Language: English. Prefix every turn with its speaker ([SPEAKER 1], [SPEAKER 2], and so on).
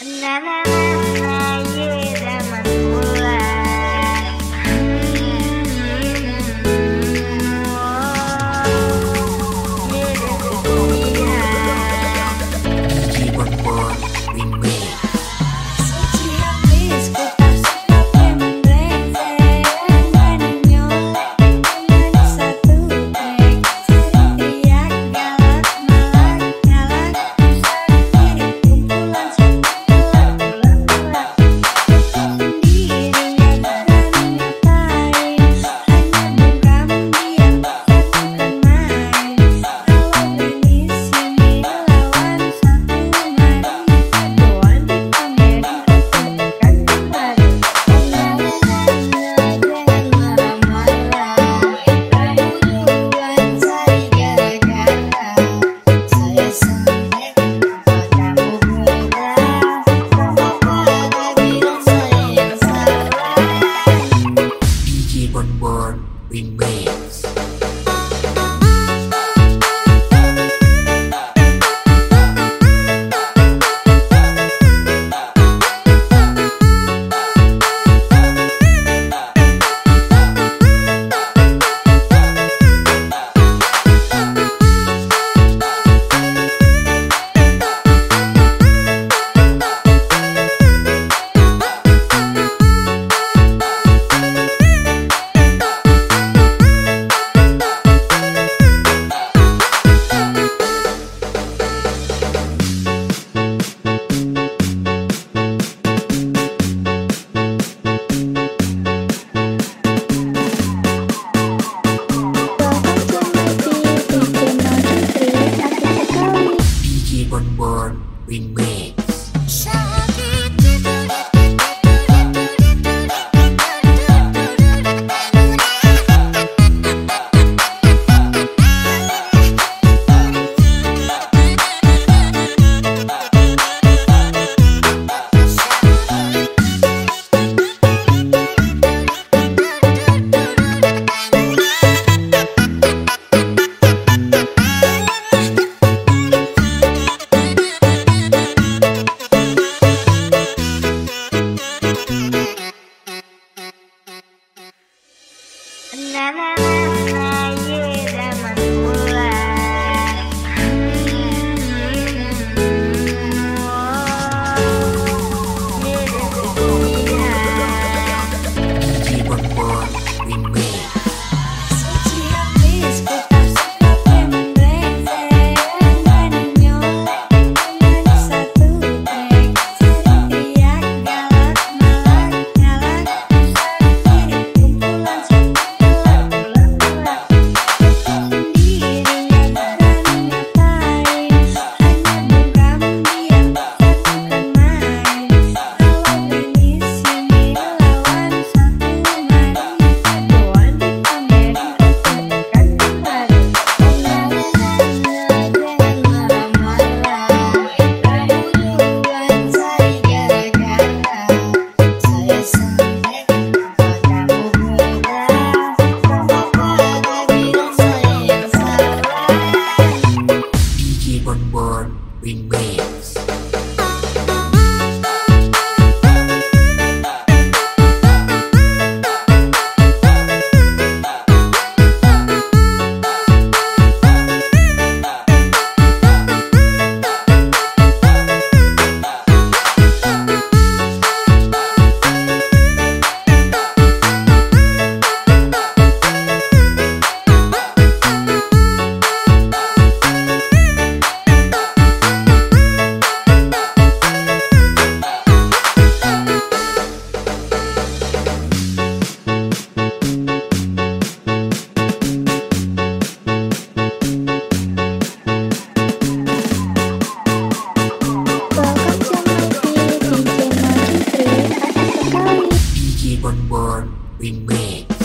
[SPEAKER 1] Na na na
[SPEAKER 2] We regret